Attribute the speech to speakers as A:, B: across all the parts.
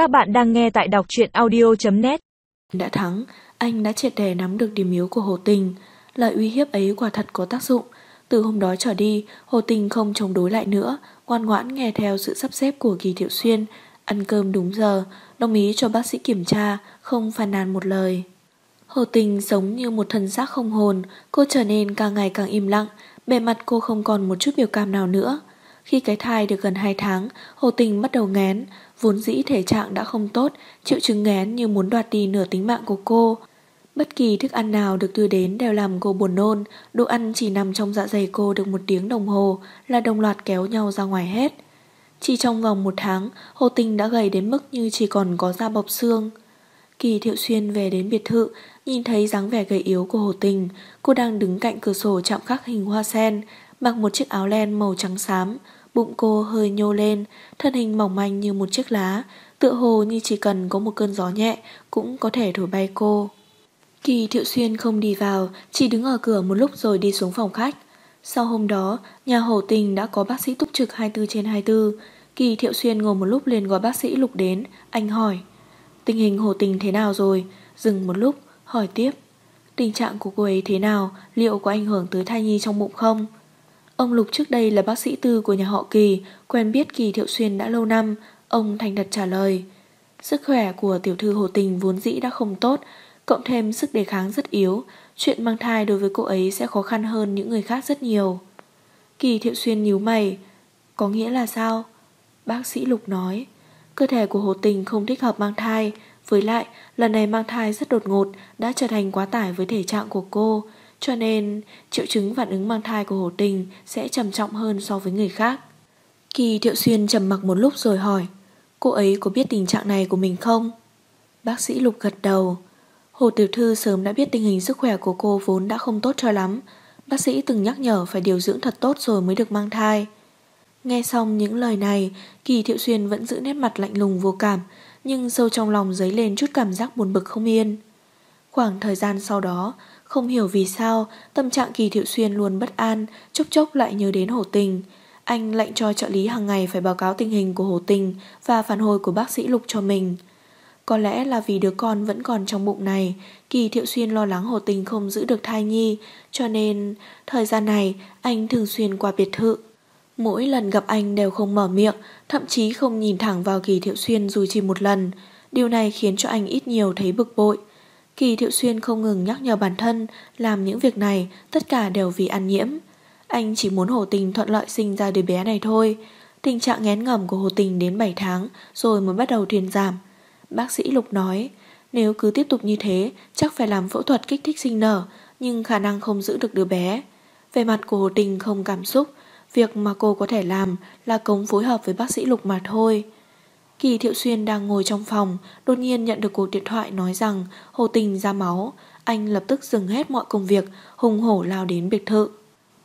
A: Các bạn đang nghe tại đọc truyện audio.net
B: Đã thắng, anh đã triệt đề nắm được điểm yếu của Hồ Tình. Lời uy hiếp ấy quả thật có tác dụng. Từ hôm đó trở đi, Hồ Tình không chống đối lại nữa, ngoan ngoãn nghe theo sự sắp xếp của Kỳ Thiệu Xuyên, ăn cơm đúng giờ, đồng ý cho bác sĩ kiểm tra, không phàn nàn một lời. Hồ Tình giống như một thần xác không hồn, cô trở nên càng ngày càng im lặng, bề mặt cô không còn một chút biểu cảm nào nữa. Khi cái thai được gần 2 tháng, Hồ Tình bắt đầu ngén, vốn dĩ thể trạng đã không tốt, triệu chứng ngén như muốn đoạt đi nửa tính mạng của cô. Bất kỳ thức ăn nào được đưa đến đều làm cô buồn nôn, đồ ăn chỉ nằm trong dạ dày cô được một tiếng đồng hồ là đồng loạt kéo nhau ra ngoài hết. Chỉ trong vòng một tháng, Hồ Tình đã gầy đến mức như chỉ còn có da bọc xương. Kỳ Thiệu Xuyên về đến biệt thự, nhìn thấy dáng vẻ gầy yếu của Hồ Tình, cô đang đứng cạnh cửa sổ chạm khắc hình hoa sen, mặc một chiếc áo len màu trắng xám, bụng cô hơi nhô lên, thân hình mỏng manh như một chiếc lá, tựa hồ như chỉ cần có một cơn gió nhẹ cũng có thể thổi bay cô. Kỳ Thiệu Xuyên không đi vào, chỉ đứng ở cửa một lúc rồi đi xuống phòng khách. Sau hôm đó, nhà Hồ Tình đã có bác sĩ túc trực 24 trên 24. Kỳ Thiệu Xuyên ngồi một lúc liền gọi bác sĩ Lục đến, anh hỏi. Tình hình Hồ Tình thế nào rồi? Dừng một lúc, hỏi tiếp. Tình trạng của cô ấy thế nào? Liệu có ảnh hưởng tới thai nhi trong bụng không? Ông Lục trước đây là bác sĩ tư của nhà họ Kỳ, quen biết Kỳ Thiệu Xuyên đã lâu năm. Ông thành thật trả lời. Sức khỏe của tiểu thư Hồ Tình vốn dĩ đã không tốt, cộng thêm sức đề kháng rất yếu. Chuyện mang thai đối với cô ấy sẽ khó khăn hơn những người khác rất nhiều. Kỳ Thiệu Xuyên nhíu mày. Có nghĩa là sao? Bác sĩ Lục nói. Cơ thể của Hồ Tình không thích hợp mang thai. Với lại, lần này mang thai rất đột ngột đã trở thành quá tải với thể trạng của cô. Cho nên, triệu chứng phản ứng mang thai của Hồ Tình sẽ trầm trọng hơn so với người khác. Kỳ Thiệu Xuyên trầm mặc một lúc rồi hỏi, cô ấy có biết tình trạng này của mình không? Bác sĩ Lục gật đầu. Hồ Tiểu Thư sớm đã biết tình hình sức khỏe của cô vốn đã không tốt cho lắm. Bác sĩ từng nhắc nhở phải điều dưỡng thật tốt rồi mới được mang thai. Nghe xong những lời này, Kỳ Thiệu Xuyên vẫn giữ nét mặt lạnh lùng vô cảm, nhưng sâu trong lòng dấy lên chút cảm giác buồn bực không yên. Khoảng thời gian sau đó, không hiểu vì sao, tâm trạng Kỳ Thiệu Xuyên luôn bất an, chốc chốc lại nhớ đến Hồ Tình. Anh lệnh cho trợ lý hàng ngày phải báo cáo tình hình của Hồ Tình và phản hồi của bác sĩ Lục cho mình. Có lẽ là vì đứa con vẫn còn trong bụng này, Kỳ Thiệu Xuyên lo lắng Hồ Tình không giữ được thai nhi, cho nên thời gian này anh thường xuyên qua biệt thự. Mỗi lần gặp anh đều không mở miệng, thậm chí không nhìn thẳng vào Kỳ Thiệu Xuyên dù chỉ một lần. Điều này khiến cho anh ít nhiều thấy bực bội. Kỳ Thiệu Xuyên không ngừng nhắc nhở bản thân làm những việc này tất cả đều vì ăn nhiễm. Anh chỉ muốn Hồ Tình thuận lợi sinh ra đứa bé này thôi. Tình trạng ngén ngầm của Hồ Tình đến 7 tháng rồi mới bắt đầu thuyền giảm. Bác sĩ Lục nói, nếu cứ tiếp tục như thế chắc phải làm phẫu thuật kích thích sinh nở nhưng khả năng không giữ được đứa bé. Về mặt của Hồ Tình không cảm xúc, việc mà cô có thể làm là cống phối hợp với bác sĩ Lục mà thôi. Kỳ Thiệu Xuyên đang ngồi trong phòng, đột nhiên nhận được cuộc điện thoại nói rằng Hồ Tình ra máu. Anh lập tức dừng hết mọi công việc, hùng hổ lao đến biệt thự.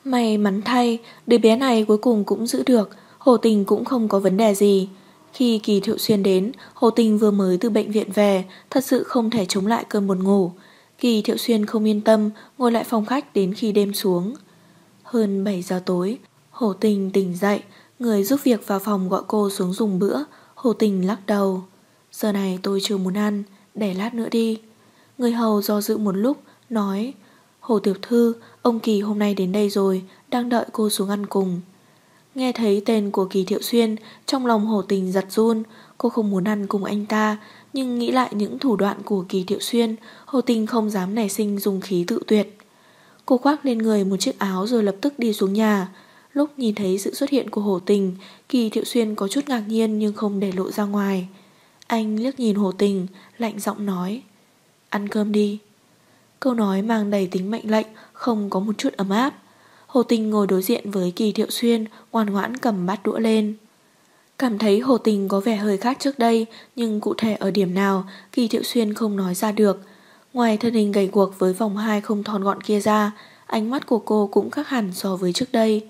B: May mắn thay, đứa bé này cuối cùng cũng giữ được, Hồ Tình cũng không có vấn đề gì. Khi Kỳ Thiệu Xuyên đến, Hồ Tình vừa mới từ bệnh viện về, thật sự không thể chống lại cơn buồn ngủ. Kỳ Thiệu Xuyên không yên tâm, ngồi lại phòng khách đến khi đêm xuống. Hơn 7 giờ tối, Hồ Tình tỉnh dậy, người giúp việc vào phòng gọi cô xuống dùng bữa, Hồ Tình lắc đầu. Giờ này tôi chưa muốn ăn, để lát nữa đi. Người hầu do dự một lúc, nói Hồ Tiểu Thư, ông Kỳ hôm nay đến đây rồi, đang đợi cô xuống ăn cùng. Nghe thấy tên của Kỳ Thiệu Xuyên, trong lòng Hồ Tình giật run, cô không muốn ăn cùng anh ta, nhưng nghĩ lại những thủ đoạn của Kỳ Thiệu Xuyên, Hồ Tình không dám nảy sinh dùng khí tự tuyệt. Cô khoác lên người một chiếc áo rồi lập tức đi xuống nhà. Lúc nhìn thấy sự xuất hiện của Hồ Tình, Kỳ Thiệu Xuyên có chút ngạc nhiên nhưng không để lộ ra ngoài. Anh liếc nhìn Hồ Tình, lạnh giọng nói. Ăn cơm đi. Câu nói mang đầy tính mệnh lệnh, không có một chút ấm áp. Hồ Tình ngồi đối diện với Kỳ Thiệu Xuyên, ngoan ngoãn cầm bát đũa lên. Cảm thấy Hồ Tình có vẻ hơi khác trước đây, nhưng cụ thể ở điểm nào, Kỳ Thiệu Xuyên không nói ra được. Ngoài thân hình gầy guộc với vòng hai không thon gọn kia ra, ánh mắt của cô cũng khác hẳn so với trước đây.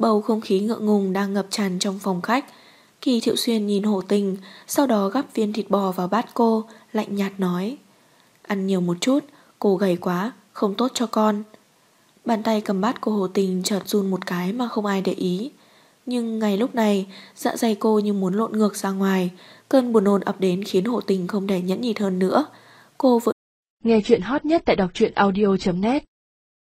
B: Bầu không khí ngượng ngùng đang ngập tràn trong phòng khách. Kỳ Thiệu Xuyên nhìn Hồ Tình, sau đó gắp viên thịt bò vào bát cô, lạnh nhạt nói. Ăn nhiều một chút, cô gầy quá, không tốt cho con. Bàn tay cầm bát của Hồ Tình chợt run một cái mà không ai để ý. Nhưng ngay lúc này, dạ dày cô như muốn lộn ngược ra ngoài. Cơn buồn nôn ập đến khiến Hồ Tình không thể nhẫn nhịn hơn nữa. Cô vội
C: Nghe chuyện hot nhất tại đọc truyện audio.net